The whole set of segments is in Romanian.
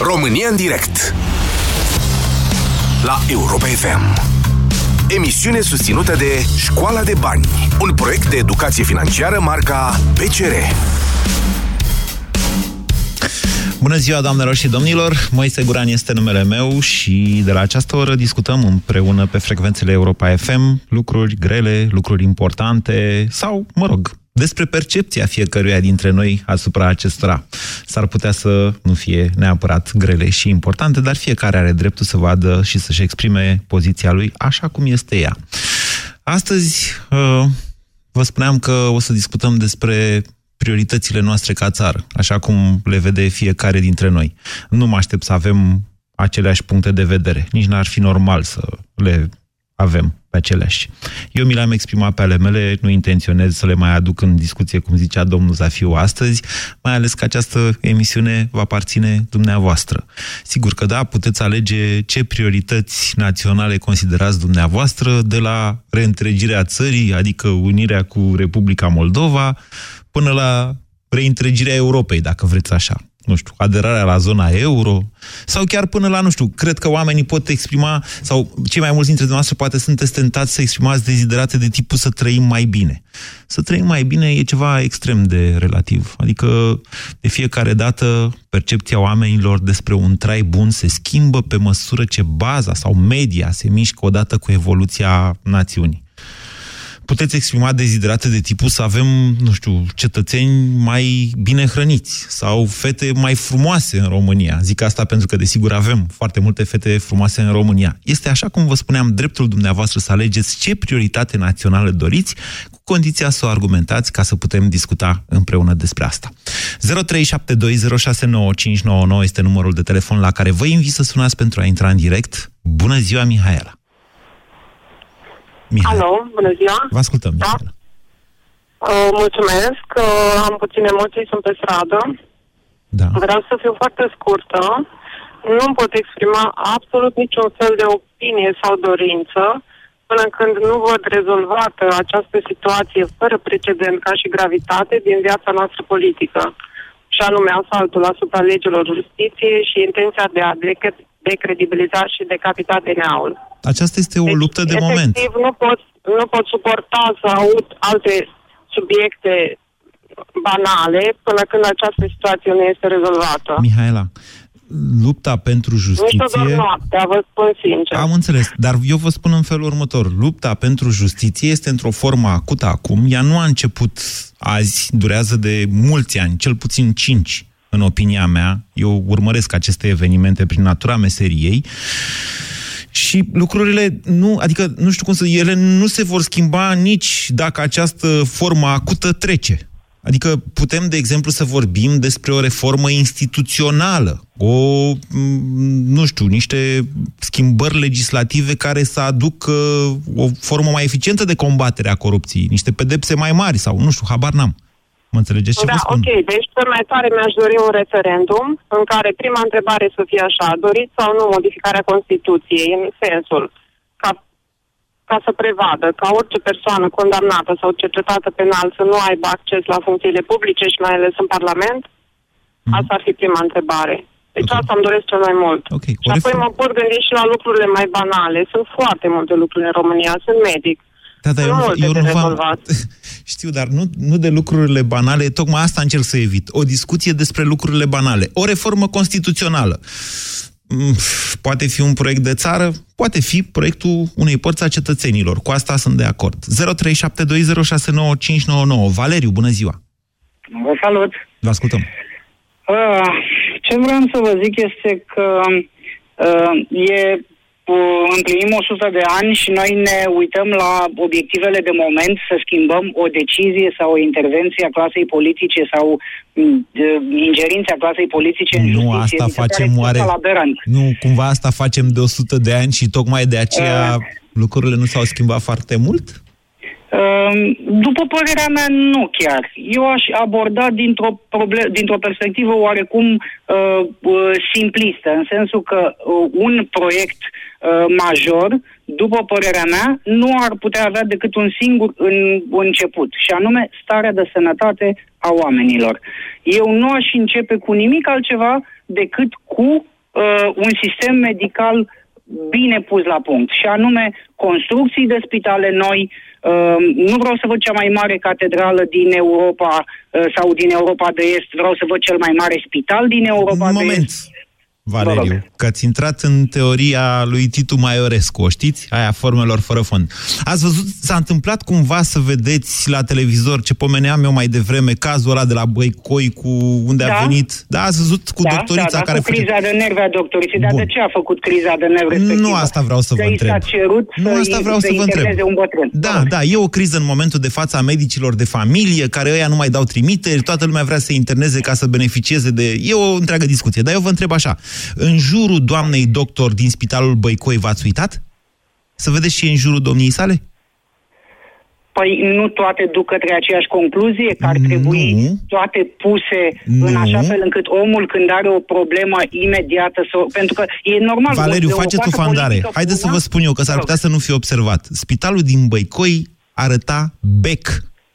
România în direct. La Europa FM Emisiune susținută de Școala de Bani Un proiect de educație financiară marca PCR Bună ziua, doamnelor și domnilor! Moise Guran este numele meu și de la această oră discutăm împreună pe frecvențele Europa FM lucruri grele, lucruri importante sau, mă rog, despre percepția fiecăruia dintre noi asupra acestora. S-ar putea să nu fie neapărat grele și importante, dar fiecare are dreptul să vadă și să-și exprime poziția lui așa cum este ea. Astăzi uh, vă spuneam că o să discutăm despre prioritățile noastre ca țară, așa cum le vede fiecare dintre noi. Nu mă aștept să avem aceleași puncte de vedere. Nici n-ar fi normal să le avem pe aceleași. Eu mi le-am exprimat pe ale mele, nu intenționez să le mai aduc în discuție, cum zicea domnul Zafiu astăzi, mai ales că această emisiune va aparține dumneavoastră. Sigur că da, puteți alege ce priorități naționale considerați dumneavoastră, de la reîntregirea țării, adică unirea cu Republica Moldova, până la reîntregirea Europei, dacă vreți așa nu știu, aderarea la zona euro, sau chiar până la, nu știu, cred că oamenii pot exprima, sau cei mai mulți dintre dumneavoastră poate sunteți tentați să exprimați deziderate de tipul să trăim mai bine. Să trăim mai bine e ceva extrem de relativ. Adică, de fiecare dată, percepția oamenilor despre un trai bun se schimbă pe măsură ce baza sau media se mișcă odată cu evoluția națiunii puteți exprima deziderate de tipul să avem, nu știu, cetățeni mai bine hrăniți sau fete mai frumoase în România. Zic asta pentru că, desigur, avem foarte multe fete frumoase în România. Este, așa cum vă spuneam, dreptul dumneavoastră să alegeți ce prioritate națională doriți, cu condiția să o argumentați ca să putem discuta împreună despre asta. 0372069599 este numărul de telefon la care vă invit să sunați pentru a intra în direct. Bună ziua, Mihaela! Mihai. Alo, bună ziua! Vă ascultăm, da? Uh, mulțumesc, uh, am puține emoții, sunt pe stradă. Da. Vreau să fiu foarte scurtă. Nu pot exprima absolut niciun fel de opinie sau dorință până când nu văd rezolvată această situație fără precedent ca și gravitate din viața noastră politică și anume asaltul asupra legilor justiției și intenția de a decredibiliza și decapita DNA-ul. Aceasta este o deci, luptă de efectiv, moment. nu pot, nu pot suporta să aud alte subiecte banale până când această situație nu este rezolvată. Mihaela, lupta pentru justiție... Nici noaptea, vă spun sincer. Am înțeles, dar eu vă spun în felul următor. Lupta pentru justiție este într-o formă acută acum. Ea nu a început azi, durează de mulți ani, cel puțin cinci în opinia mea. Eu urmăresc aceste evenimente prin natura meseriei. Și lucrurile nu, adică nu știu cum să, ele nu se vor schimba nici dacă această formă acută trece. Adică putem, de exemplu, să vorbim despre o reformă instituțională, o, nu știu, niște schimbări legislative care să aducă o formă mai eficientă de combatere a corupției, niște pedepse mai mari sau, nu știu, habar n-am. Mă înțelegeți ce da, vă spun? ok. Deci, cel mai tare mi-aș dori un referendum în care prima întrebare să fie așa, doriți sau nu modificarea Constituției, în sensul ca, ca să prevadă ca orice persoană condamnată sau cercetată penal să nu aibă acces la funcțiile publice și mai ales în Parlament? Mm-hmm. Asta ar fi prima întrebare. Deci okay. asta îmi doresc cel mai mult. Okay. Și apoi mă pot gândi și la lucrurile mai banale. Sunt foarte multe lucruri în România. Sunt medic. Da, da, eu, eu nu v-am... Știu, dar nu, nu de lucrurile banale, tocmai asta încerc să evit. O discuție despre lucrurile banale. O reformă constituțională. Mm, poate fi un proiect de țară, poate fi proiectul unei părți a cetățenilor. Cu asta sunt de acord. 0372069599. Valeriu, bună ziua! Vă salut! Vă ascultăm! Uh, ce vreau să vă zic este că uh, e împlinim 100 de ani și noi ne uităm la obiectivele de moment să schimbăm o decizie sau o intervenție a clasei politice sau ingerința clasei politice în Nu, justiție. asta facem oare... Nu, cumva asta facem de 100 de ani și tocmai de aceea uh, lucrurile nu s-au schimbat foarte mult? Ehm, după părerea mea, nu chiar. Eu aș aborda dintr-o, problem, dintr-o perspectivă oarecum uh, uh, simplistă, în sensul că uh, un proiect uh, major, după părerea mea, nu ar putea avea decât un singur în, început, și anume starea de sănătate a oamenilor. Eu nu aș începe cu nimic altceva decât cu uh, un sistem medical bine pus la punct, și anume construcții de spitale noi, uh, Ehm, nu vreau să văd cea mai mare catedrală din Europa eh, sau din Europa de Est, vreau să văd cel mai mare spital din Europa de Est. Valeriu, că ați intrat în teoria lui Titu Maiorescu, o știți? Aia formelor fără fond. Ați văzut, s-a întâmplat cumva să vedeți la televizor ce pomeneam eu mai devreme, cazul ăla de la Băicoi cu unde da? a venit? Da, ați văzut cu da, doctorița da, da, care... cu criza de nervi a doctoriței, dar de ce a făcut criza de nervi respectivă? Nu asta vreau să vă întreb. s-a cerut nu să asta vreau să, să vă întreb. un bătrân. Da, da, e o criză în momentul de față a medicilor de familie, care ăia nu mai dau trimiteri, toată lumea vrea să interneze ca să beneficieze de... E o întreagă discuție, dar eu vă întreb așa. În jurul jurul doamnei doctor din Spitalul Băicoi v-ați uitat? Să vedeți și în jurul domniei sale? Păi nu toate duc către aceeași concluzie, că ar trebui nu. toate puse nu. în așa fel încât omul când are o problemă imediată să... Pentru că e normal... Valeriu, faceți o fandare. Haideți să vă spun eu că s-ar putea să nu fie observat. Spitalul din Băicoi arăta bec,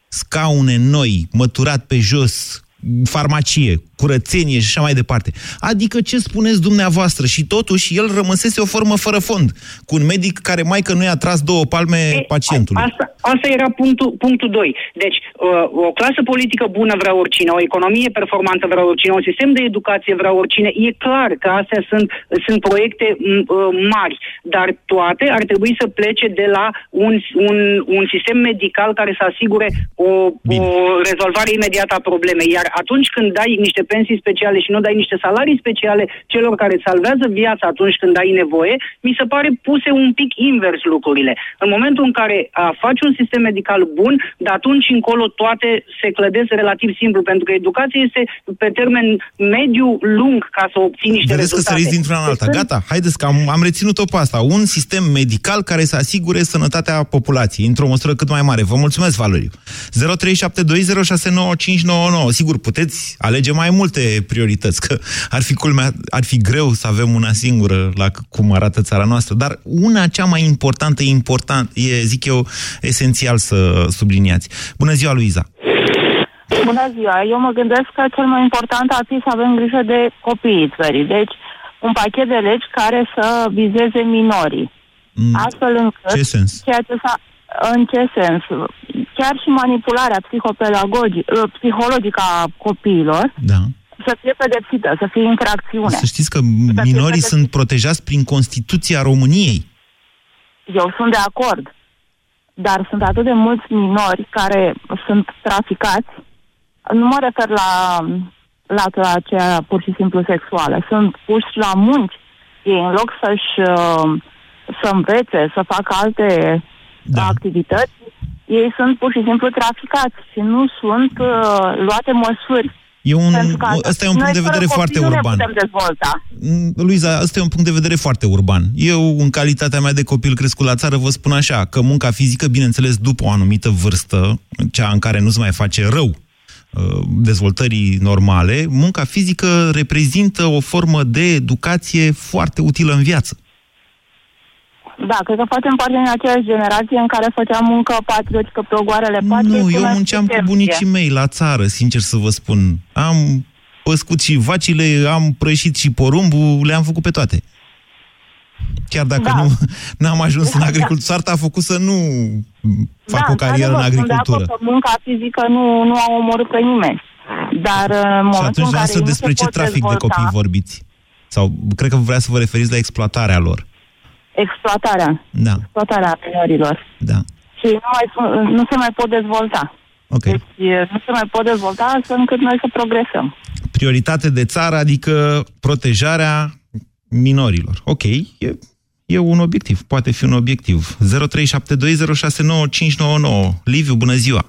scaune noi, măturat pe jos, farmacie, curățenie și așa mai departe. Adică ce spuneți dumneavoastră? Și totuși el rămăsese o formă fără fond, cu un medic care mai că nu i-a tras două palme e, pacientului. Asta, asta era punctul, punctul 2. Deci, uh, o clasă politică bună vrea oricine, o economie performantă vrea oricine, un sistem de educație vrea oricine. E clar că astea sunt, sunt proiecte uh, mari, dar toate ar trebui să plece de la un, un, un sistem medical care să asigure o, o rezolvare imediată a problemei. Iar atunci când dai niște pensii speciale și nu dai niște salarii speciale celor care salvează viața atunci când ai nevoie, mi se pare puse un pic invers lucrurile. În momentul în care a, faci un sistem medical bun, de atunci încolo toate se clădesc relativ simplu, pentru că educația este pe termen mediu lung ca să obții niște Vedeți rezultate. că săriți dintr-una în alta. Gata, haideți că am, am reținut-o pe asta. Un sistem medical care să asigure sănătatea populației într-o măsură cât mai mare. Vă mulțumesc, Valeriu. 0372069599. Sigur, puteți alege mai mult multe priorități, că ar fi, culmea, ar fi greu să avem una singură la cum arată țara noastră, dar una cea mai importantă, important, e, zic eu, esențial să subliniați. Bună ziua, Luiza! Bună ziua! Eu mă gândesc că cel mai important ar fi să avem grijă de copiii țării. Deci, un pachet de legi care să vizeze minorii. Mm. Astfel încât... Ce sens? Ceea ce s-a, în ce sens? Chiar și manipularea psihologică a copiilor da să fie pedepsită, să fie infracțiune. Să știți că minorii sunt protejați prin Constituția României. Eu sunt de acord. Dar sunt atât de mulți minori care sunt traficați. Nu mă refer la la aceea pur și simplu sexuală. Sunt puși la munci. Ei, în loc să-și uh, să învețe, să facă alte da. activități, ei sunt pur și simplu traficați și nu sunt uh, luate măsuri E un, ăsta e un punct de vedere foarte urban. Mm, Luiza, ăsta e un punct de vedere foarte urban. Eu, în calitatea mea de copil crescut la țară, vă spun așa, că munca fizică, bineînțeles, după o anumită vârstă, cea în care nu-ți mai face rău uh, dezvoltării normale, munca fizică reprezintă o formă de educație foarte utilă în viață. Da, cred că facem parte din aceeași generație în care făceam muncă patriotică pe ogoarele patriei. Nu, eu munceam cu bunicii mei la țară, sincer să vă spun. Am păscut și vacile, am prășit și porumbul, le-am făcut pe toate. Chiar dacă da. nu n-am ajuns da, în agricultură, da. soarta a făcut să nu fac da, o carieră în agricultură. Da, munca fizică nu, nu a omorât pe nimeni. Dar în și atunci în care despre ce trafic dezvolta, de copii vorbiți? Sau cred că vrea să vă referiți la exploatarea lor exploatarea. Da. Exploatarea minorilor. Da. Și nu, mai, nu se mai pot dezvolta. Okay. Deci nu se mai pot dezvolta astfel încât noi să progresăm. Prioritate de țară, adică protejarea minorilor. Ok, e, e un obiectiv, poate fi un obiectiv. 0372069599. Liviu, bună ziua!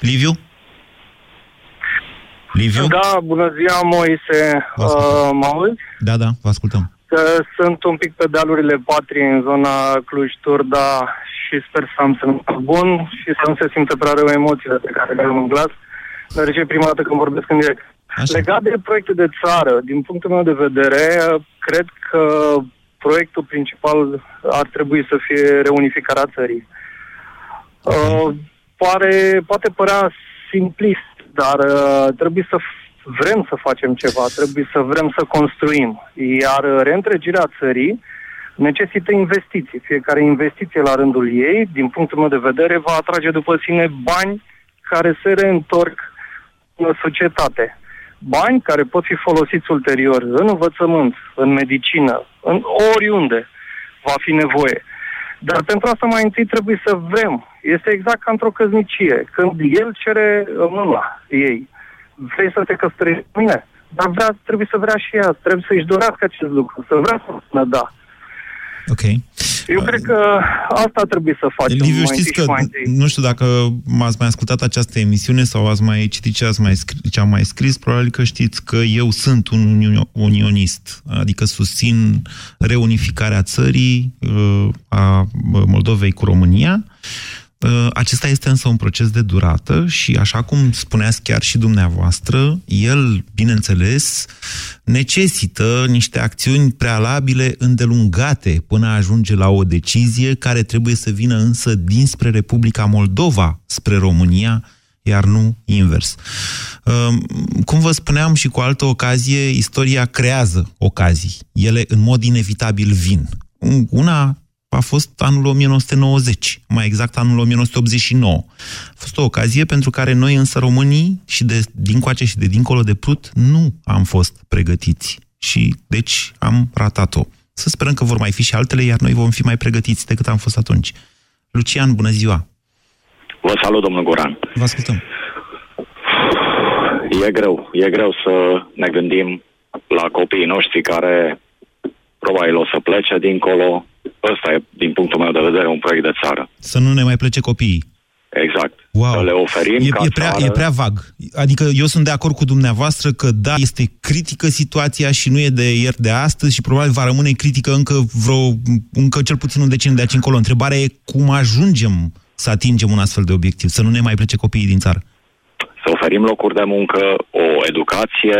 Liviu? Liviu? Da, bună ziua, Moise. Uh, mă auzi? Da, da, vă ascultăm. Că sunt un pic pe dealurile patriei în zona Cluj-Turda și sper să am sănătate bun și să nu se simtă prea rău emoțiile pe care le am în glas, deoarece prima dată când vorbesc în direct. Așa. Legat de proiecte de țară, din punctul meu de vedere, cred că proiectul principal ar trebui să fie reunificarea țării. Uh, pare, poate părea simplist, dar uh, trebuie să f- vrem să facem ceva, trebuie să vrem să construim. Iar uh, reîntregirea țării necesită investiții. Fiecare investiție la rândul ei, din punctul meu de vedere, va atrage după sine bani care se reîntorc în societate. Bani care pot fi folosiți ulterior în învățământ, în medicină, în oriunde va fi nevoie. Dar pentru asta mai întâi trebuie să vrem. Este exact ca într-o căznicie. Când el cere mâna ei, vrei să te căsătorești cu mine? Dar vrea, trebuie să vrea și ea, trebuie să-și dorească acest lucru, să vrea să spună da. Ok. Eu cred că asta trebuie să facem Liviu, mai știți întâi că, și mai întâi. nu știu dacă m-ați mai ascultat această emisiune sau ați mai citit ce, ați mai scris, ce am mai scris, probabil că știți că eu sunt un uni- unionist, adică susțin reunificarea țării uh, a Moldovei cu România. Uh, Acesta este însă un proces de durată și, așa cum spuneați chiar și dumneavoastră, el, bineînțeles, necesită niște acțiuni prealabile îndelungate până a ajunge la o decizie care trebuie să vină însă dinspre Republica Moldova spre România, iar nu invers. Uh, Cum vă spuneam și cu altă ocazie, istoria creează ocazii. Ele în mod inevitabil vin. Una a fost anul 1990, mai exact anul 1989. A fost o ocazie pentru care noi însă românii și de dincoace și de dincolo de Prut nu am fost pregătiți și deci am ratat-o. Să sperăm că vor mai fi și altele, iar noi vom fi mai pregătiți decât am fost atunci. Lucian, bună ziua! Vă salut, domnul Goran. Vă ascultăm. E greu, e greu să ne gândim la copiii noștri care probabil o să plece dincolo. Ăsta e, din punctul meu de vedere, un proiect de țară. Să nu ne mai plece copiii. Exact. Wow. Să le oferim e, ca e, prea, țară... e prea vag. Adică eu sunt de acord cu dumneavoastră că da, este critică situația și nu e de ieri de astăzi și probabil va rămâne critică încă vreo, încă cel puțin un deceniu de aici încolo. Întrebarea e cum ajungem să atingem un astfel de obiectiv, să nu ne mai plece copiii din țară. Să oferim locuri de muncă, o educație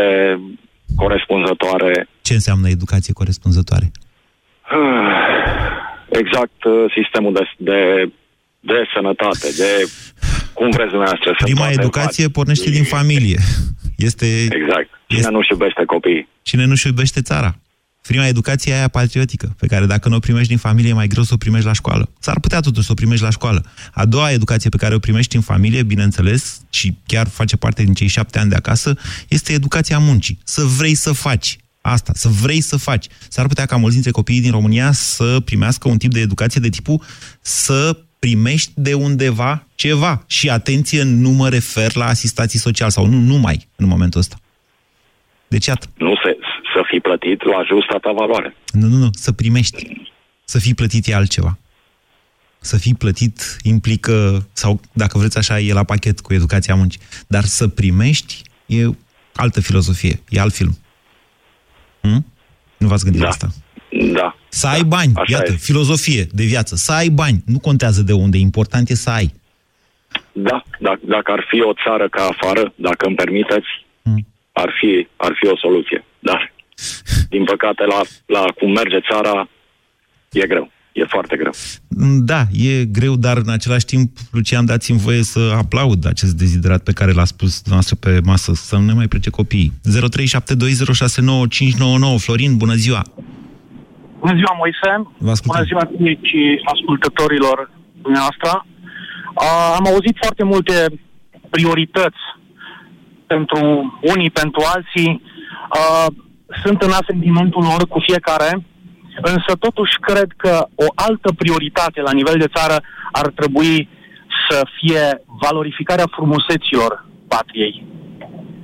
corespunzătoare. Ce înseamnă educație corespunzătoare? Exact uh, sistemul de, de, de sănătate, de cum vreți dumneavoastră să Prima toate educație faci. pornește din familie. Este Exact. Cine Este- nu-și iubește copiii? cine nu-și iubește țara. Prima educație e aia patriotică, pe care dacă nu o primești din familie, e mai greu să o primești la școală. S-ar putea totuși să o primești la școală. A doua educație pe care o primești în familie, bineînțeles, și chiar face parte din cei șapte ani de acasă, este educația muncii. Să vrei să faci. Asta, să vrei să faci. S-ar putea ca mulți dintre copiii din România să primească un tip de educație de tipul să primești de undeva ceva. Și atenție, nu mă refer la asistații sociali sau nu numai în momentul ăsta. Deci, iată, Nu se, să fii plătit la justa ta valoare. nu, nu, nu, să primești. Să fii plătit e altceva. Să fii plătit implică, sau dacă vreți așa, e la pachet cu educația muncii. Dar să primești e altă filozofie, e alt film. Hm? Nu v-ați gândit Da. la asta? Da. Să ai bani, Așa iată, e. filozofie de viață. Să ai bani, nu contează de unde, important e să ai. Da, dacă, dacă ar fi o țară ca afară, dacă îmi permiteți, Mm. ar fi, ar fi o soluție. Dar, din păcate, la, la cum merge țara, e greu. E foarte greu. Da, e greu, dar în același timp, Lucian, dați-mi voie să aplaud acest deziderat pe care l-a spus noastră pe masă, să nu ne mai plece copiii. 0372069599 Florin, bună ziua! Bună ziua, Moise. Vă ascultăm. Bună ziua ție și ascultătorilor dumneavoastră. Uh, am auzit foarte multe priorități pentru unii, pentru alții. Uh, sunt în asentimentul lor cu fiecare, însă totuși cred că o altă prioritate la nivel de țară ar trebui să fie valorificarea frumuseților patriei.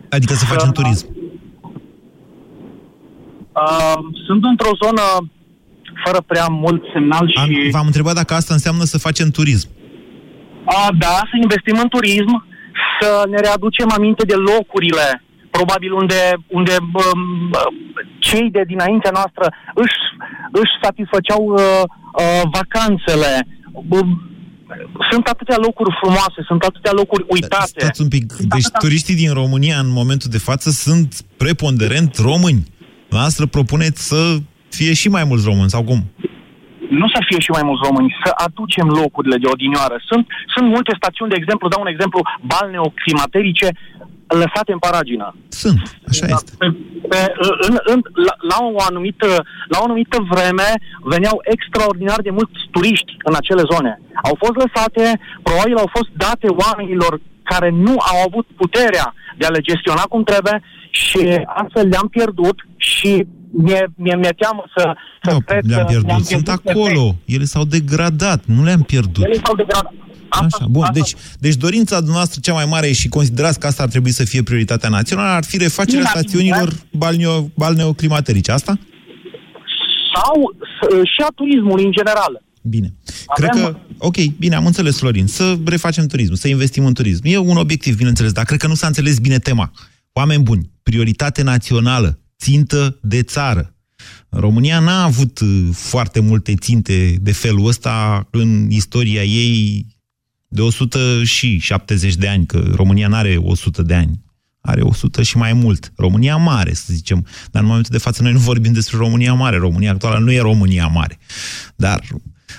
Adică să facem turism. Uh, sunt într-o zonă fără prea mult semnal și... Am, v-am întrebat dacă asta înseamnă să facem turism. A, da, să investim în turism, să ne readucem aminte de locurile, probabil unde, unde um, cei de dinaintea noastră își, își satisfăceau uh, uh, vacanțele. Uh, sunt atâtea locuri frumoase, sunt atâtea locuri uitate. Stați un pic. Deci turiștii din România în momentul de față sunt preponderent români. Noastră propuneți să fie și mai mulți români, sau cum? nu să fie și mai mulți români, să aducem locurile de odinioară. Sunt, sunt multe stațiuni, de exemplu, dau un exemplu, balneoclimaterice lăsate în paragină. Sunt, așa este. Pe, pe, în, în, la, la, o anumită, la o anumită vreme veneau extraordinar de mulți turiști în acele zone. Au fost lăsate, probabil au fost date oamenilor care nu au avut puterea de a le gestiona cum trebuie și astfel le-am pierdut și mi-e, mi-e, mi-e teamă să, să nu, cred le-am pierdut. Le-am Sunt pierdut acolo. Pe... Ele s-au degradat. Nu le-am pierdut. Ele s-au degradat. Asta, Așa, bun. Asta... Deci, deci dorința dumneavoastră cea mai mare și considerați că asta ar trebui să fie prioritatea națională ar fi refacerea Bine, stațiunilor balneo, balneoclimaterice. Asta? Sau și a turismului în general. Bine. Avem... Cred că, ok, bine, am înțeles, Florin, să refacem turism, să investim în turism. E un obiectiv, bineînțeles, dar cred că nu s-a înțeles bine tema. Oameni buni, prioritate națională, țintă de țară. România n-a avut uh, foarte multe ținte de felul ăsta în istoria ei de 170 de ani, că România nu are 100 de ani, are 100 și mai mult. România mare, să zicem. Dar în momentul de față noi nu vorbim despre România mare. România actuală nu e România mare. Dar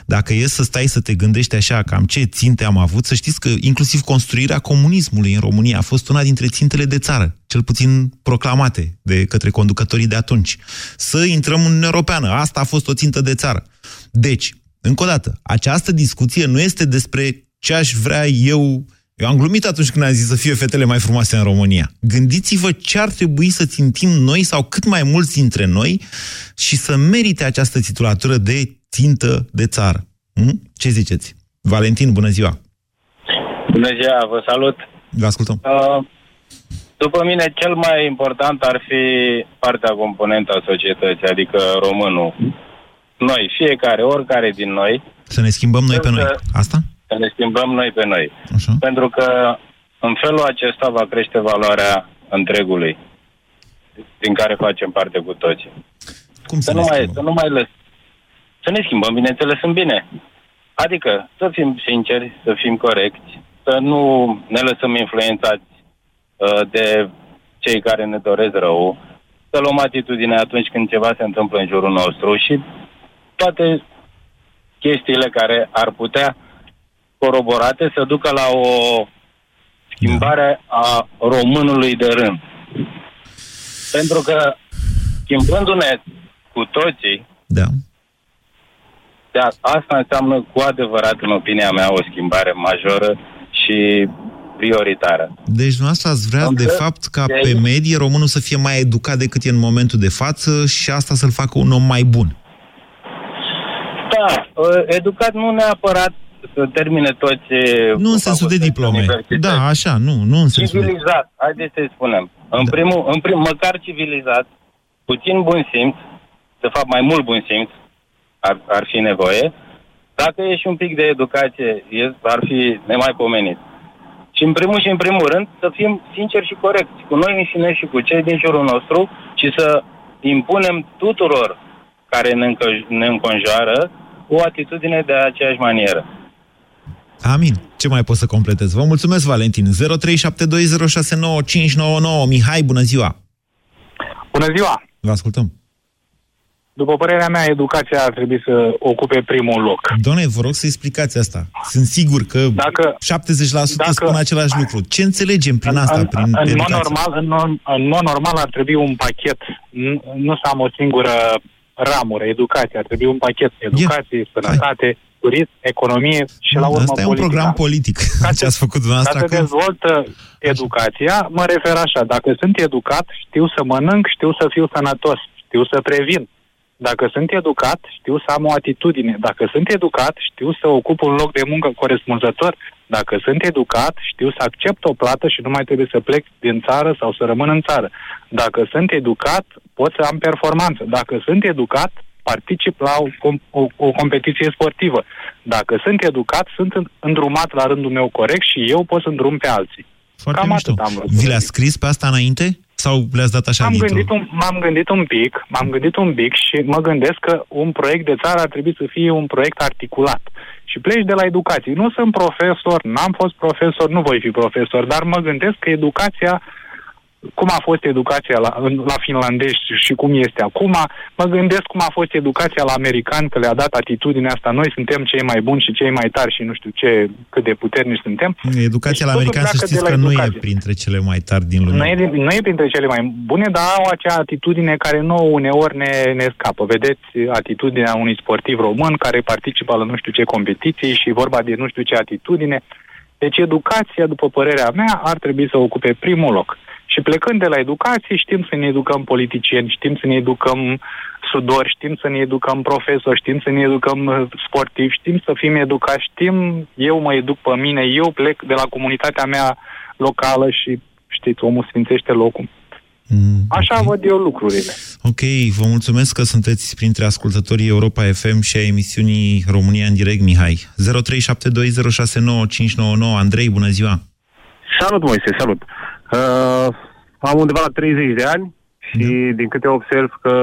dacă e să stai să te gândești așa, cam ce ținte am avut, să știți că inclusiv construirea comunismului în România a fost una dintre țintele de țară, cel puțin proclamate de către conducătorii de atunci. Să intrăm în Uniunea Europeană, asta a fost o țintă de țară. Deci, încă o dată, această discuție nu este despre ce aș vrea eu eu am glumit atunci când am zis să fie fetele mai frumoase în România. Gândiți-vă ce ar trebui să țintim noi sau cât mai mulți dintre noi și să merite această titulatură de țintă de țară. Hm? Ce ziceți? Valentin, bună ziua! Bună ziua, vă salut! Vă ascultăm! Uh, după mine, cel mai important ar fi partea componentă a societății, adică românul. Noi, fiecare, oricare din noi. Să ne schimbăm noi pe noi. Asta? Să ne schimbăm noi pe noi. Așa. Pentru că în felul acesta va crește valoarea întregului din care facem parte cu toții. Cum să, să, ne nu mai, schimbăm? să nu mai lăs, să ne schimbăm, bineînțeles, în bine. Adică să fim sinceri, să fim corecți, să nu ne lăsăm influențați uh, de cei care ne doresc rău, să luăm atitudine atunci când ceva se întâmplă în jurul nostru și toate chestiile care ar putea coroborate să ducă la o schimbare a românului de rând. Pentru că schimbându-ne cu toții, Da. de a- asta înseamnă cu adevărat, în opinia mea, o schimbare majoră și prioritară. Deci dumneavoastră ați vrea, Încă de fapt, ca de- pe medie românul să fie mai educat decât e în momentul de față și asta să-l facă un om mai bun. Da, uh, educat nu neapărat să termine toți... uh, Nu în sensul de facultăți, diplome. universități. Da, așa, nu, nu în sensul de... Civilizat, haideți să-i spunem. În Da. primul, în prim, măcar civilizat, puțin bun simț, de fapt mai mult bun simț ar, ar fi nevoie. Dacă e și un pic de educație, e, ar fi nemaipomenit. Și în primul și în primul rând să fim sinceri și corecți cu noi înșine și cu cei din jurul nostru și să impunem tuturor care ne, încă- ne înconjoară o atitudine de aceeași manieră. Amin. Ce mai pot să completez? Vă mulțumesc, Valentin. 0372069599. Mihai, bună ziua! Bună ziua! Vă ascultăm. După părerea mea, educația ar trebui să ocupe primul loc. Doamne, vă rog să explicați asta. Sunt sigur că Dacă- 70% dacă- spun același lucru. Ce înțelegem prin asta, în, prin în, mod educație? normal, în, mod- în mod normal ar trebui un pachet, nu, nu să am o singură ramură, educație, ar trebui un pachet, educație, sănătate, turism, economie și la urmă Asta e un politica. program politic, Ca ce ați făcut Ca dumneavoastră să acum. dezvoltă educația, mă refer așa, dacă sunt educat, știu să mănânc, știu să fiu sănătos, știu să previn. Dacă sunt educat, știu să am o atitudine. Dacă sunt educat, știu să ocup un loc de muncă corespunzător. Dacă sunt educat, știu să accept o plată și nu mai trebuie să plec din țară sau să rămân în țară. Dacă sunt educat, pot să am performanță. Dacă sunt educat, particip la o, com- o, o competiție sportivă. Dacă sunt educat, sunt în- îndrumat la rândul meu corect și eu pot să îndrum pe alții. Foarte Cam mișto. atât am vrut să Vi zic. le-a scris pe asta înainte? Sau le-ați dat așa M-am dintr-o? gândit, un, m-am gândit un pic, m-am gândit un pic și mă gândesc că un proiect de țară ar trebui să fie un proiect articulat. Și pleci de la educație. Nu sunt profesor, n-am fost profesor, nu voi fi profesor, dar mă gândesc că educația cum a fost educația la, în- la finlandezi și cum este acum. Mă gândesc cum a fost educația la american, că le-a dat atitudinea asta. Noi suntem cei mai buni și cei mai tari și nu știu ce, cât de puternici suntem. Educația la Deci totul american, să pleacă știți de la că nu e educație. printre cele mai tari din lume. Nu e, nu e printre cele mai bune, dar au acea atitudine care nouă uneori ne, ne scapă. Vedeți atitudinea unui sportiv român care participă la nu știu ce competiții și e vorba de nu știu ce atitudine. Deci educația, după părerea mea, ar trebui să ocupe primul loc. Și plecând de la educație, știm să ne educăm politicieni, știm să ne educăm sudori, știm să ne educăm profesori, știm să ne educăm uh, sportivi, știm să fim educați, știm, eu mă educ pe mine, eu plec de la comunitatea mea locală și, știți, omul sfințește locul. Mm, Așa ok. văd eu lucrurile. Ok, vă mulțumesc că sunteți printre ascultătorii Europa FM și a emisiunii România în direct, Mihai. 0372069599. Andrei, bună ziua! Salut, Moise, salut. Uh, am undeva la 30 de ani și din câte observ că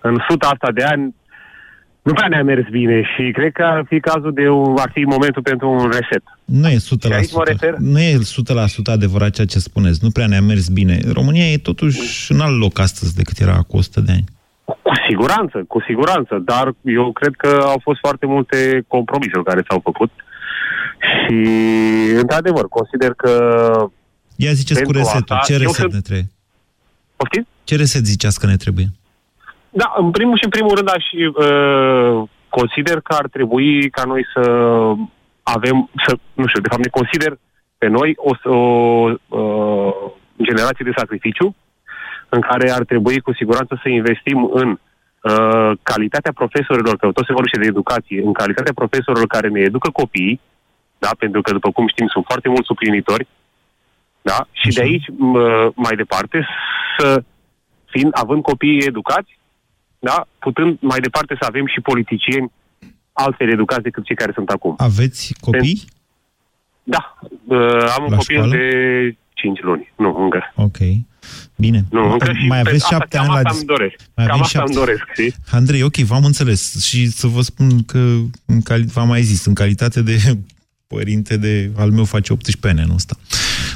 în suta asta de ani nu prea ne-a mers bine și cred că ar fi cazul de un, ar fi momentul pentru un reset. Nu e 100%, Și aici mă refer- nu e 100% adevărat ceea ce spuneți. Nu prea ne-a mers bine. România e totuși în alt loc astăzi decât era cu 100 de ani. Cu siguranță, cu siguranță, dar eu cred că au fost foarte multe compromisuri care s-au făcut și, într-adevăr, consider că... Ia ziceți cu Pentru resetul. asta, Ce eu reset sunt- ne trebuie? Poftiți? Ce reset ziceați că ne trebuie? Da, în primul și în primul rând aș uh, consider că ar trebui ca noi să avem, să, nu știu, de fapt ne consider pe noi o, o uh, generație de sacrificiu în care ar trebui cu siguranță să investim în uh, calitatea profesorilor, că tot se vorbește de educație, în calitatea profesorilor care ne educă copiii, da, pentru că, după cum știm, sunt foarte mulți suplinitori, da, și de aici, m- mai departe, să fiind, având copiii educați, da, putând mai departe să avem și politicieni altfel educați decât cei care sunt acum. Aveți copii? Da, uh, am un La copil școală? de 5 luni, nu, încă. Ok. Bine. Nu, încă și mai pe- aveți asta- șapte cam ani la asta dis- îmi doresc. Mai Cam avem asta șapte. îmi doresc, știi? Andrei, ok, v-am înțeles și să vă spun că, în cali- v-am mai zis, în calitate de părinte de al meu face 18 ani anul ăsta.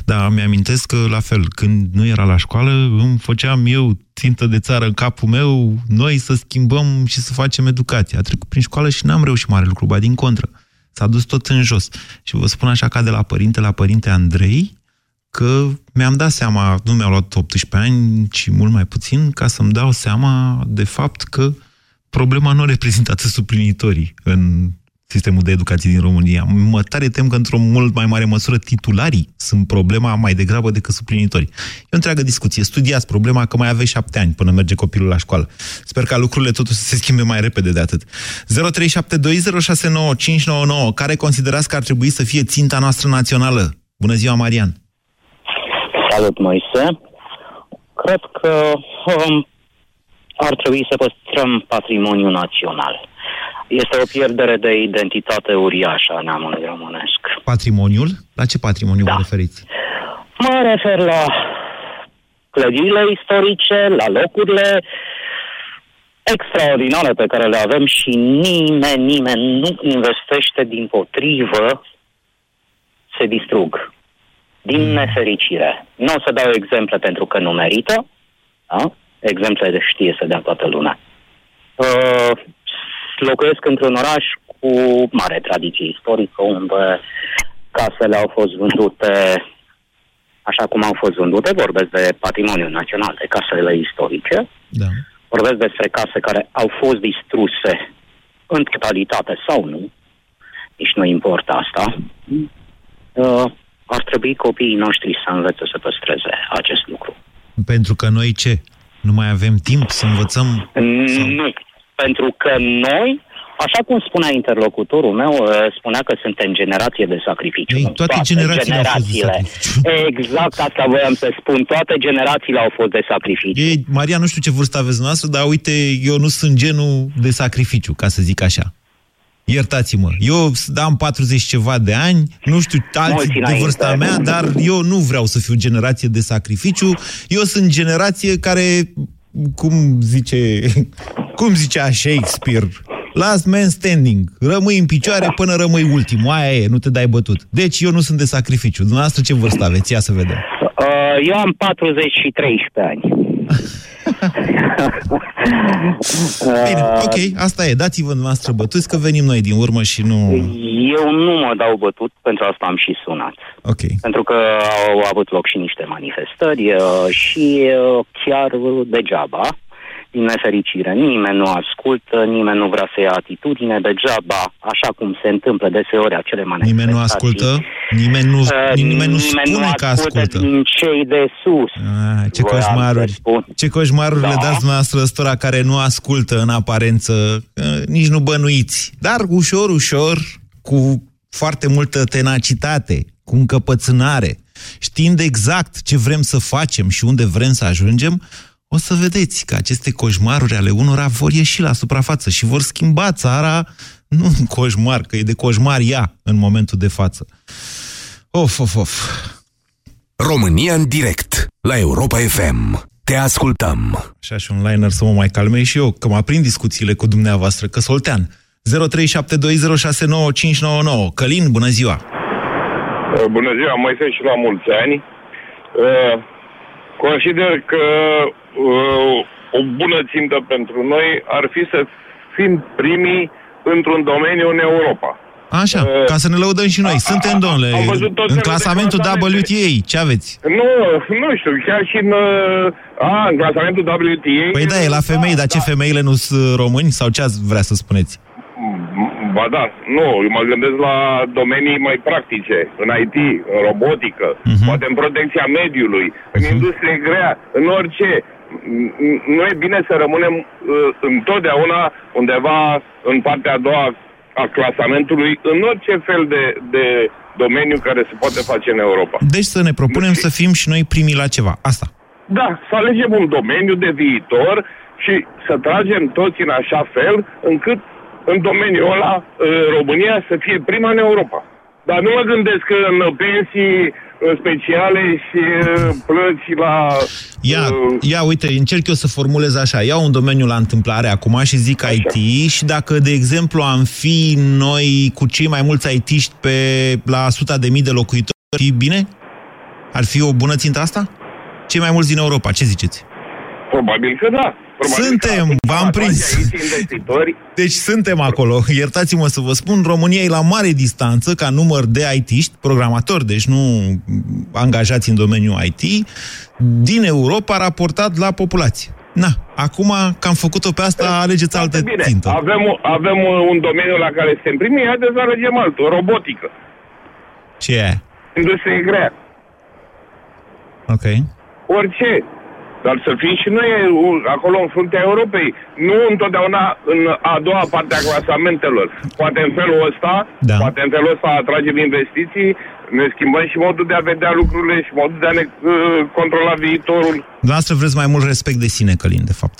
Dar mi-amintesc că, la fel, când nu era la școală, îmi făceam eu țintă de țară în capul meu, noi să schimbăm și să facem educație. A trecut prin școală și n-am reușit mare lucru, ba din contră. S-a dus tot în jos. Și vă spun așa ca de la părinte la părinte Andrei, că mi-am dat seama, nu mi-au luat 18 ani, ci mult mai puțin, ca să-mi dau seama de fapt că problema nu reprezintă atât suplinitorii în sistemul de educație din România. Mă tare tem că într-o mult mai mare măsură titularii sunt problema mai degrabă decât suplinitorii. E o întreagă discuție. Studiați problema că mai aveți șapte ani până merge copilul la școală. Sper ca lucrurile totuși să se schimbe mai repede de atât. 0372069599. Care considerați că ar trebui să fie ținta noastră națională? Bună ziua, Marian! Salut, Moise. Cred că um, ar trebui să păstrăm patrimoniul național. Este o pierdere de identitate uriașă a neamului românesc. Patrimoniul? La ce patrimoniu Da. vă referiți? Mă refer la clădirile istorice, la locurile extraordinare pe care le avem și nimeni, nimeni nu investește din potrivă, se distrug. Din nefericire. Nu o să dau exemple pentru că nu merită. Da? Exemple de știe să dea toată lumea. Uh, locuiesc într-un oraș cu mare tradiție istorică, unde casele au fost vândute așa cum au fost vândute, vorbesc de patrimoniul național, de casele istorice, Da. vorbesc despre case care au fost distruse în totalitate sau nu, nici nu importă asta, uh, ar trebui copiii noștri să învețe să păstreze acest lucru. Pentru că noi ce? Nu mai avem timp să învățăm? Nu, pentru că noi, așa cum spunea interlocutorul meu, uh, spunea că suntem generație de sacrificiu. Ei, Nu, toate generațiile au fost de generațiile. Exact asta voiam să spun. Toate generațiile au fost de sacrificiu. Ei, Maria, nu știu ce vârstă aveți noastră, dar uite, eu nu sunt genul de sacrificiu, ca să zic așa. Iertați-mă, eu am 40 ceva de ani, nu știu alții Mulți de înainte. vârsta mea, dar eu nu vreau să fiu generație de sacrificiu. Eu sunt generație care, cum zice, cum zicea Shakespeare, last man standing, rămâi în picioare până rămâi ultimul, aia e, nu te dai bătut. Deci eu nu sunt de sacrificiu. Dumneavoastră ce vârstă aveți? Ia să vedem. Uh, eu am 40 și 13 ani. Bine, ok, asta e. Dați-vă dumneavoastră bătuți că venim noi din urmă și nu... Eu nu mă dau bătut, pentru asta am și sunat. Ok. Pentru că au avut loc și niște manifestări uh, și uh, chiar uh, degeaba, din nefericire, nimeni nu ascultă, nimeni nu vrea să ia atitudine, degeaba, așa cum se întâmplă deseori acele manifestații. Nimeni nu ascultă? Nimeni nu, Uh, nimeni nu nimeni spune nu că ascultă ascultă. din cei de sus. Ah, ce Voiam să coșmaruri. spun. Ce coșmaruri Da. le dați dumneavoastră ăstora care nu ascultă în aparență, uh, nici nu bănuiți. Dar ușor, ușor, cu foarte multă tenacitate, cu încăpățânare, știind exact ce vrem să facem și unde vrem să ajungem, o să vedeți că aceste coșmaruri ale unora vor ieși la suprafață și vor schimba țara, nu în coșmar, că e de coșmar ea în momentul de față. Of, of, of. România în direct la Europa FM. Te ascultăm. Așa și un liner să mă mai calmei și eu, că mă aprind discuțiile cu dumneavoastră, că Soltean. 0372069599. Călin, bună ziua! Uh, Bună ziua, Moise și la mulți ani. Uh, Consider că uh, o bună țintă pentru noi ar fi să fim primii într-un domeniu în Europa. Așa, ca să ne lăudăm și noi. Suntem, domnule, am văzut tot în felul de clasamentul clasamente. WTA. Ce aveți? Nu, nu știu, chiar și în, uh, a, în clasamentul WTA... Păi da, e la femei, dar ce femeile nu sunt români? Sau ce ați vrea să spuneți? Ba da, nu, eu mă gândesc la domenii mai practice, în IT, în robotică, Mhm. poate în protecția mediului, în industrie grea, în orice. N- n- Nu e bine să rămânem uh, întotdeauna undeva în partea a doua a clasamentului, în orice fel de, de domeniu care se poate face în Europa. Deci să ne propunem să fim și noi primii la ceva. Asta. Da, să alegem un domeniu de viitor și să tragem toți în așa fel încât în domeniul ăla uh, România să fie prima în Europa. Dar nu mă gândesc că în pensii uh, speciale și uh, plăți la... Ia, ia, uite, încerc eu să formulez așa. Iau un domeniu la întâmplare acum și zic IT și dacă, de exemplu, am fi noi cu cei mai mulți IT-ști pe, la suta de mii de locuitori, ar fi bine? Ar fi o bună țintă asta? Cei mai mulți din Europa, ce ziceți? Probabil că da. Probabil Suntem, că v-am atunci prins. aici investitori Deci suntem acolo. Iertați-mă să vă spun, România e la mare distanță ca număr de IT-ști, programatori, deci nu angajați în domeniul IT, din Europa raportat la populație. Na, acum că am făcut-o pe asta, alegeți altă Bine, țintă. avem, avem un domeniu la care suntem primii, haideți să alegem altul, robotică, Ce e aia? industrie grea. Ok. orice. Dar să fim și noi u- acolo în fruntea Europei, nu întotdeauna în a doua parte a clasamentelor. Poate în felul ăsta, Da. poate în felul ăsta atragem investiții, ne schimbăm și modul de a vedea lucrurile și modul de a ne uh, controla viitorul. Dumneavoastră vreți mai mult respect de sine, Călin, de fapt.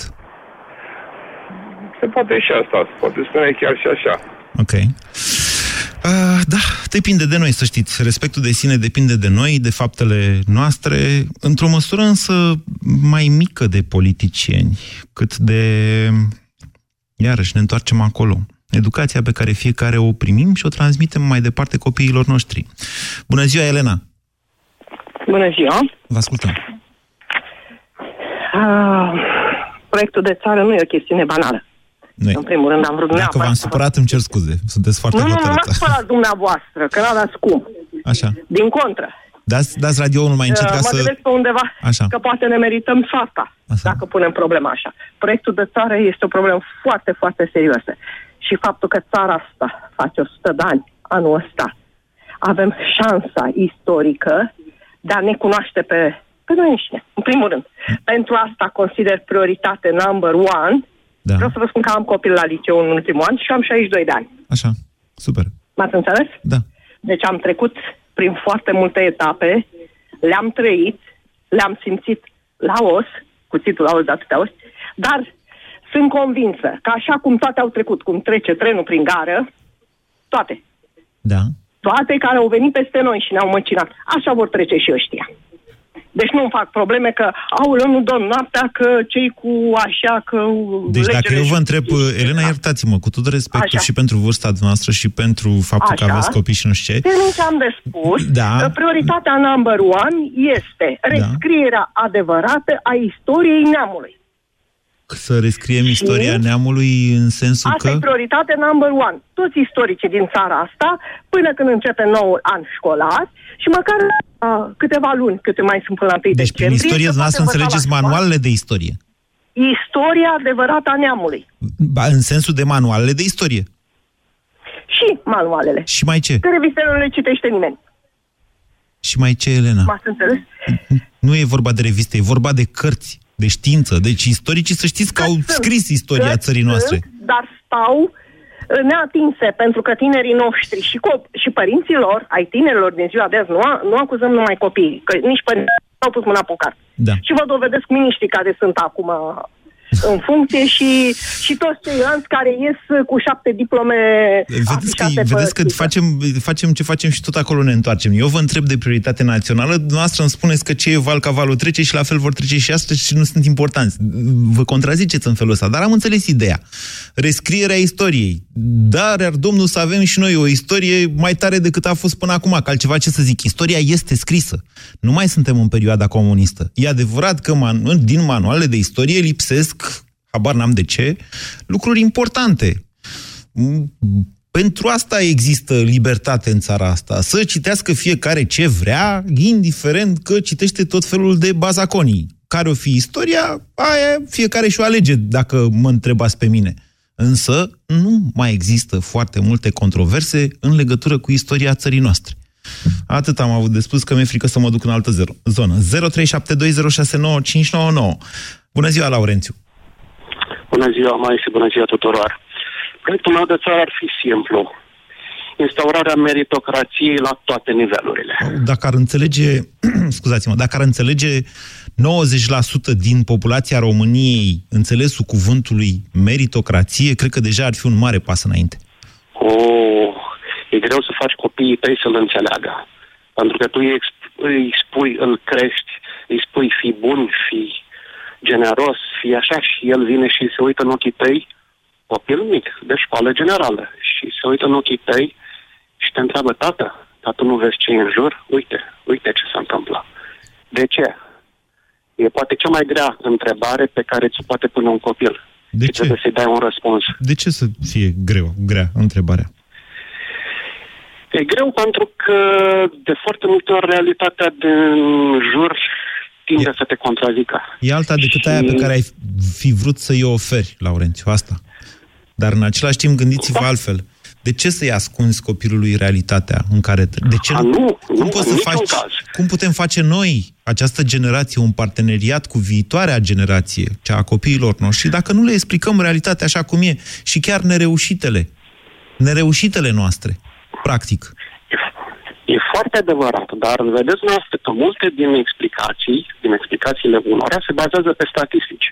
Se poate și asta, se poate spune chiar și așa. Ok. Uh, da, depinde de noi, să știți. Respectul de sine depinde de noi, de faptele noastre, într-o măsură însă mai mică de politicieni, cât de... Iarăși, ne întoarcem acolo. Educația pe care fiecare o primim și o transmitem mai departe copiilor noștri. Bună ziua, Elena! Bună ziua! Vă ascultăm. Ah, proiectul de țară nu e o chestiune banală. Noi. În primul rând am vrut Dacă v-am supărat, îmi cer scuze. Sunteți foarte Nu, nu, nu hotărâtă. mă spărați dumneavoastră, că n-a scump. Așa. Din contră. Dați, dați radio-ul mai încet Uh, ca mă să... gândesc pe undeva Așa. că poate ne merităm soarta, dacă punem problema așa. Proiectul de țară este o problemă foarte, foarte serioasă. Și faptul că țara asta face 100 de ani, anul ăsta, avem șansa istorică de a ne cunoaște pe, pe noi înșine, în primul rând. Pentru asta consider prioritate number one. Da. Vreau să vă spun că am copil la liceu în ultimul an și am 62 de ani. Așa, super. M-ați înțeles? Da. Deci am trecut prin foarte multe etape, le-am trăit, le-am simțit la os, cuțitul la os de atâtea ori, dar sunt convinsă că așa cum toate au trecut, cum trece trenul prin gară, Toate. Da. Toate care au venit peste noi și ne-au măcinat. Așa vor trece și ăștia. Deci nu-mi fac probleme că, aulă, nu dăm noaptea, că cei cu așa, că... Deci dacă legele eu vă și- întreb, Elena, iertați-mă, cu tot respectul Așa. și pentru vârsta noastră și pentru faptul că Așa. aveți copii și nu știu ce, Termin ce am de spus. Da. Prioritatea number one este rescrierea adevărată a istoriei neamului. să rescriem istoria neamului în sensul Asta că... e prioritate number one. Toți istoricii din țara asta, până când începe noul an școlar și măcar uh, câteva luni, câte mai sunt până la 1 Deci prin decembrie. istorie să dumneavoastră poate învăța înțelegeți la școală manualele de istorie. Istoria adevărată a neamului. Ba, în sensul de manualele de istorie. Și manualele. Și mai ce? Că revistele nu le citește nimeni. Și mai ce, Elena? M-ați înțeles? Nu e vorba de reviste, e vorba de cărți, de știință. Deci istoricii să știți că au scris istoria Cărți țării noastre. Sunt, dar stau uh, neatinse, pentru că tinerii noștri și, cop- și părinții lor, ai tinerilor din ziua de azi, nu, a- nu acuzăm numai copiii, că nici părinții nu au pus mâna pe carte. Da. Și vă dovedesc miniștrii care sunt acum în funcție și, și toți ceilalți care ies cu șapte diplome Vedeți afișate că, pe vedeți că Twitter. facem, facem ce facem și tot acolo ne întoarcem. Eu vă întreb de prioritate națională, dumneavoastră îmi spuneți că ce e val ca valul trece și la fel vor trece și astăzi și nu sunt importanți. Vă contraziceți în felul ăsta, dar am înțeles ideea. Rescrierea istoriei. Dar ar Domnul să avem și noi o istorie mai tare decât a fost până acum, că altceva ce să zic. Istoria este scrisă. Nu mai suntem în perioada comunistă. E adevărat că man, din manualele de istorie lipsesc, habar n-am de ce, lucruri importante. Pentru asta există libertate în țara asta. Să citească fiecare ce vrea, indiferent că citește tot felul de bazaconii. Care o fi istoria, aia fiecare și-o alege, dacă mă întrebați pe mine. Însă nu mai există foarte multe controverse în legătură cu istoria țării noastre. Atât am avut de spus că mi-e frică să mă duc în altă zero, zonă. 0372069599. Bună ziua, Laurențiu! Bună ziua, mai și bună ziua tuturor. Proiectul meu de țară ar fi simplu. Instaurarea meritocrației la toate nivelurile. Dacă ar înțelege, scuzați-mă, dacă ar înțelege 90% din populația României înțelesul cuvântului meritocrație, cred că deja ar fi un mare pas înainte. Oh, e greu să faci copiii tăi să-l înțeleagă. Pentru că tu îi, exp- îi spui, îl crești, îi spui fi bun, fi generos, fi așa și el vine și se uită în ochii tăi, copil mic, de școală generală, și se uită în ochii tăi și te întreabă, tată, dar tu nu vezi ce e în jur? Uite, uite ce se întâmplă. De ce? E poate cea mai grea întrebare pe care ți poate pune un copil. De și ce? trebuie să-i dai un răspuns. De ce să fie greu, grea întrebarea? E greu pentru că de foarte multe ori realitatea din jur tinde să te contrazică. E alta decât aia pe care ai fi vrut să-i o oferi, Laurențiu, asta. Dar în același timp gândiți-vă Da. altfel. De ce să-i ascunzi copilului realitatea în care... De ce A, nu, cum, nu, poți în să niciun faci, caz. cum putem face noi, această generație, un parteneriat cu viitoarea generație, cea a copiilor noștri, dacă nu le explicăm realitatea așa cum e și chiar nereușitele, nereușitele noastre, practic. E foarte adevărat, dar vedeți noastră că multe din explicații, din explicațiile unora, se bazează pe statistici.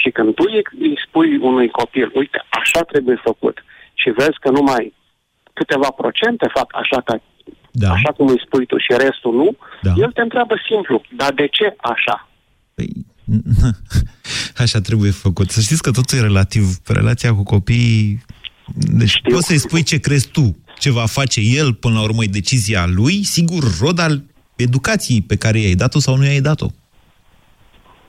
Și când tu îi îi spui unui copil, uite, așa trebuie făcut, și vezi că numai câteva procente fac așa, ca, da. așa cum îi spui tu și restul nu, Da. el te întreabă simplu, dar de ce așa? Așa trebuie făcut. Să știți că totul e relativ. Relația cu copiii... Deci Știu. poți să-i spui ce crezi tu, ce va face el, până la urmă e decizia lui, sigur, rod al educației pe care i-ai dat-o sau nu i-ai dat-o.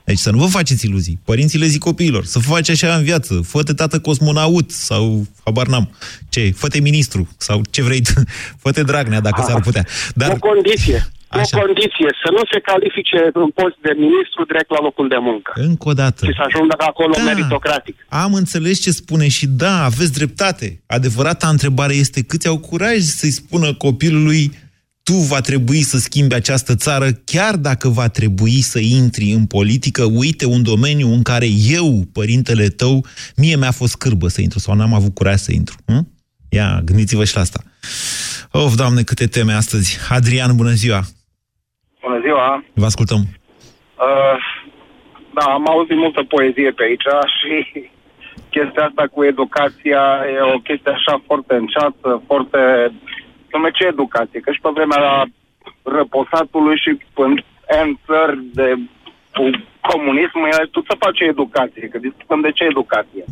Deci să nu vă faceți iluzii. Părinții le zic copiilor, să faci așa în viață, fă-te tată cosmonaut sau, habar n-am, ce, fă-te ministru sau ce vrei tu, fă-te Dragnea dacă Aha. s-ar putea. Dar O condiție, Așa. o condiție, să nu se califice în post de ministru direct la locul de muncă. încă o dată, Și să ajungă acolo Da. meritocratic. Am înțeles ce spune și da, aveți dreptate. Adevărata întrebare este câți au curaj să-i spună copilului tu va trebui să schimbi această țară, chiar dacă va trebui să intri în politică. Uite, un domeniu în care eu, părintele tău, mie mi-a fost cârbă să intru sau n-am avut curaj să intru. Hm? Ia, gândiți-vă și la asta. Of, Doamne, câte teme astăzi. Adrian, bună ziua! Bună ziua! Vă ascultăm. Uh, da, am auzit multă poezie pe aici și chestia asta cu educația e o chestie așa foarte înceată, foarte... Dom'le, ce educație? Că și pe vremea răposatului și în în țări de cu comunismul, e tot să face educație, că discutăm de ce educație.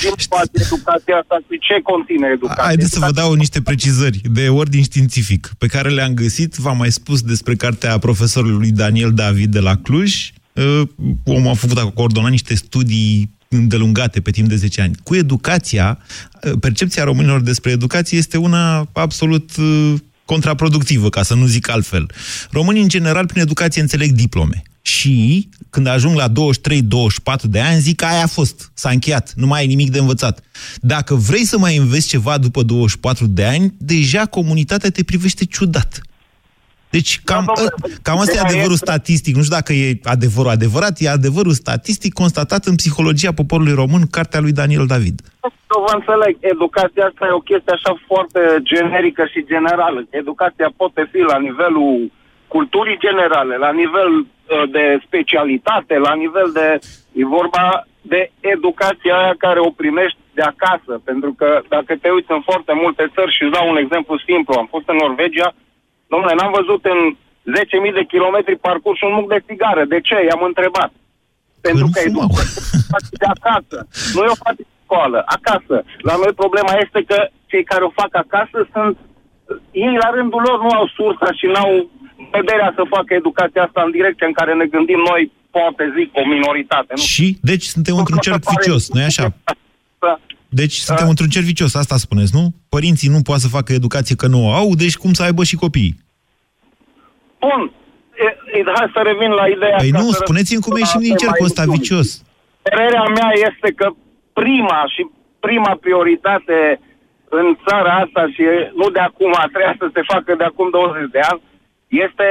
Ce face educația asta și ce conține educația? Haideți să vă dau niște precizări de ordin științific pe care le-am găsit. V-am mai spus despre cartea profesorului Daniel David de la Cluj. Uh, Omul a făcut a coordonat niște studii îndelungate pe timp de 10 ani. Cu educația, uh, percepția românilor despre educație este una absolut uh, contraproductivă, ca să nu zic altfel. Românii, în general, prin educație înțeleg diplome. Și când ajung la 23-24 de ani, zic că aia a fost, s-a încheiat, nu mai ai nimic de învățat. Dacă vrei să mai înveți ceva după 24 de ani, deja comunitatea te privește ciudat. Deci cam, Da, domnule, ă, cam asta e ideea adevărul este- statistic. Nu știu dacă e adevărul adevărat, e adevărul statistic constatat în Psihologia poporului român, cartea lui Daniel David. Nu vă înțeleg, educația asta e o chestie așa foarte generică și generală. Educația poate fi la nivelul culturii generale, la nivel uh, de specialitate, la nivel de... E vorba de educația aia care o primești de acasă. Pentru că dacă te uiți în foarte multe țări și îți dau un exemplu simplu, am fost în Norvegia, domnule, n-am văzut în 10.000 de kilometri parcurs un muc de țigară. De ce? I-am întrebat. Pentru că educația de acasă. Nu e o faci în școală, acasă. La noi problema este că cei care o fac acasă sunt... Ei, la rândul lor, nu au sursa și n-au vederea să facă educația asta în direcția în care ne gândim noi, poate zic, o minoritate. Nu? Și, deci, suntem într-un cerc vicios, nu-i așa? Deci suntem într-un cerc vicios, asta spuneți, nu? Părinții nu poate să facă educație că nu o au, deci cum să aibă și copiii? Bun. E, e, hai să revin la ideea Păi ca nu, să spuneți-mi cum răspund ieșim la din tema cercul ăsta emisiunii. vicios. Părerea mea este că prima și prima prioritate în țara asta și nu de acum, treia să se facă de acum 20 de ani, este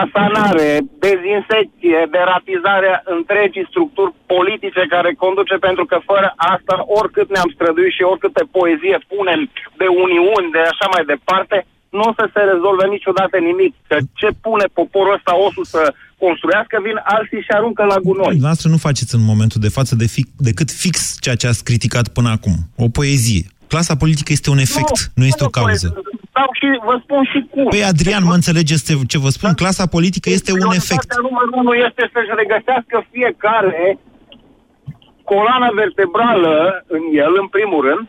asanare, dezinsecție, deratizarea întregii structuri politice care conduce, pentru că fără asta, oricât ne-am străduit și oricâte poezie punem de uniuni, de așa mai departe, nu o să se rezolve niciodată nimic. Că ce pune poporul ăsta osul să construiască, vin alții și aruncă la gunoi. Dumneavoastră nu faceți în momentul de față de fi, decât fix ceea ce ați criticat până acum. O poezie. Clasa politică este un efect, nu, nu este o cauză. Dau și vă spun și cum. Păi, Adrian, mă înțelegeți ce- ce vă spun? Clasa politică este un efect. Prioritatea numărul unu este să-și regăsească fiecare coloana vertebrală în el, în primul rând,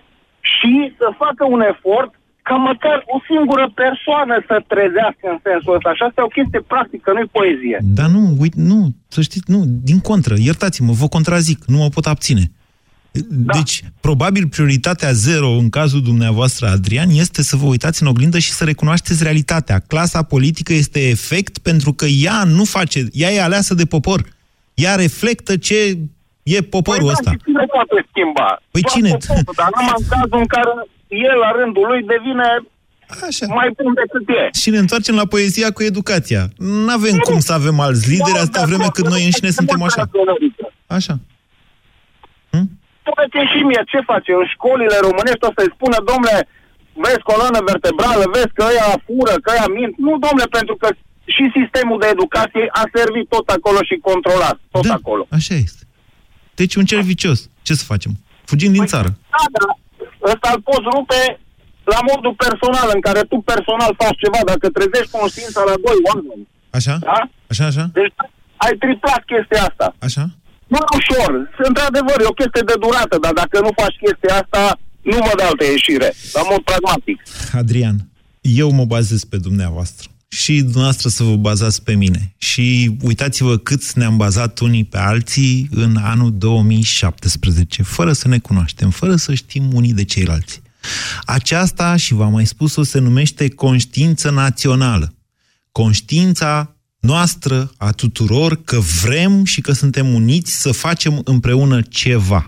și să facă un efort ca măcar o singură persoană să trezească în sensul ăsta. Și asta e o chestie practică, nu-i poezie. Dar nu, uite, nu, să știți, nu, din contră, iertați-mă, vă contrazic, nu mă pot abține. Deci, probabil prioritatea zero în cazul dumneavoastră, Adrian, este să vă uitați în oglindă și să recunoașteți realitatea. Clasa politică este efect pentru că ea nu face, ea e aleasă de popor. Ea reflectă ce e poporul ăsta. Păi da, și cine poate schimba? Păi Doar cine? poporul, dar numai în cazul în care el, la rândul lui, devine Așa. mai bun decât e. Și ne întoarcem la poezia cu educația. Nu avem cum să avem alți lideri atâta vreme cât noi înșine suntem așa. Așa. Spuneți-mi și mie ce face în școlile românești, o să-i spună, domnule, vezi coloană vertebrală, vezi că ăia fură, că ăia mint. Nu, domnule, pentru că și sistemul de educație a servit tot acolo și controlat tot da, acolo. Așa este. Deci un cerc vicios. Ce să facem? Fugim din țară. Da, da, ăsta îl poți rupe la modul personal, în care tu personal faci ceva, dacă trezești conștiința la doi oameni. Așa? Da? Așa, așa? Deci ai triplat chestia asta. Așa? Nu e ușor. Într-adevăr, e o chestie de durată, dar dacă nu faci chestia asta, nu văd altă ieșire, la mod pragmatic. Adrian, eu mă bazez pe dumneavoastră. Și dumneavoastră să vă bazați pe mine. Și uitați-vă cât ne-am bazat unii pe alții în anul 2017, fără să ne cunoaștem, fără să știm unii de ceilalți. Aceasta, și v-am mai spus-o, se numește conștiință națională. Conștiința noastră a tuturor că vrem și că suntem uniți să facem împreună ceva.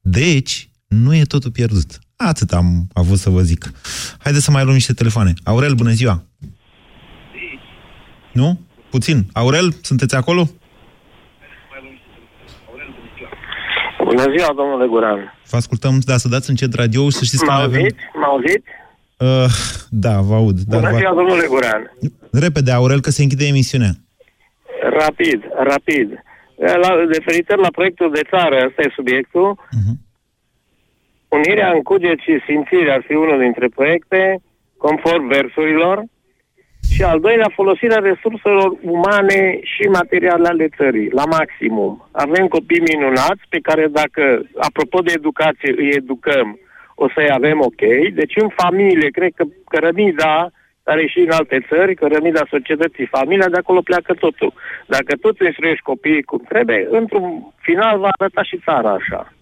Deci, nu e totul pierdut. Atât am avut să vă zic. Haideți să mai luăm niște telefoane. Aurel, bună ziua! Nu? Puțin. Aurel, sunteți acolo? Bună ziua, domnule Guran. Vă ascultăm, da, să dați încet radio și să știți că Mă mai avem... auziți? Mă auziți? Uh, da, vă aud. Dar Bună vă... ziua, domnule Guran. Repede, Aurel, că se închide emisiunea. Rapid, rapid. La, referitor la proiectul de țară, ăsta e subiectul. Mhm. Unirea în cuget și simțire ar fi unul dintre proiecte, conform versurilor, și al doilea, folosirea resurselor umane și materiale ale țării, la maximum. Avem copii minunați pe care dacă, apropo de educație, îi educăm, o să-i avem ok. Deci în familie, cred că cărămiza care și în alte țări, cărămida societății, familia, de acolo pleacă totul. Dacă tu îți instruiești copiii cum trebuie, într-un final va arăta și țara așa.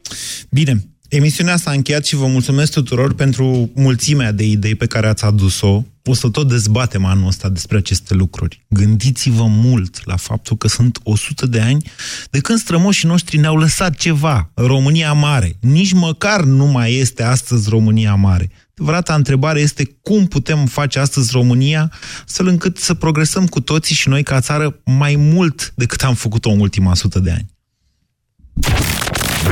Bine, Emisiunea s-a încheiat și vă mulțumesc tuturor pentru mulțimea de idei pe care ați adus-o. O să tot dezbatem anul ăsta despre aceste lucruri. Gândiți-vă mult la faptul că sunt 100 de ani de când strămoșii noștri ne-au lăsat ceva, România Mare. Nici măcar nu mai este astăzi România Mare. Adevărata întrebare este cum putem face astăzi România astfel încât să progresăm cu toții și noi ca țară mai mult decât am făcut-o în ultima sută de ani.